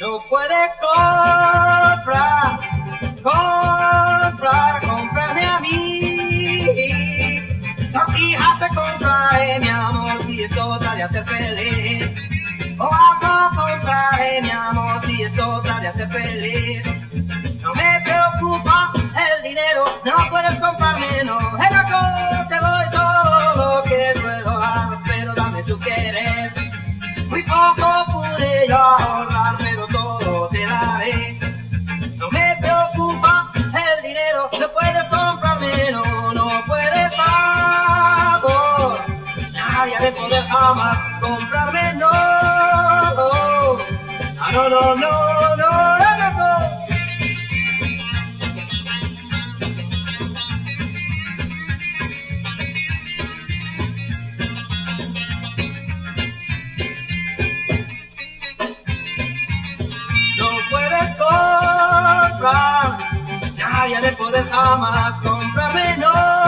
No puedes comprar, comprar, comprarme a mí. Sortijas te compraré, mi amor, si eso te de hacer feliz. O a compraré, mi amor, si eso te de hacer feliz. No me preocupa el dinero, no puedes comprarme, no. En la te doy todo lo que puedo dar, pero dame tu querer. Muy poco Nadie de poder jamás comprarme, no. Ah, no, no, no, no, no, no, no. No puedes comprar, nadie de poder jamás comprarme, no.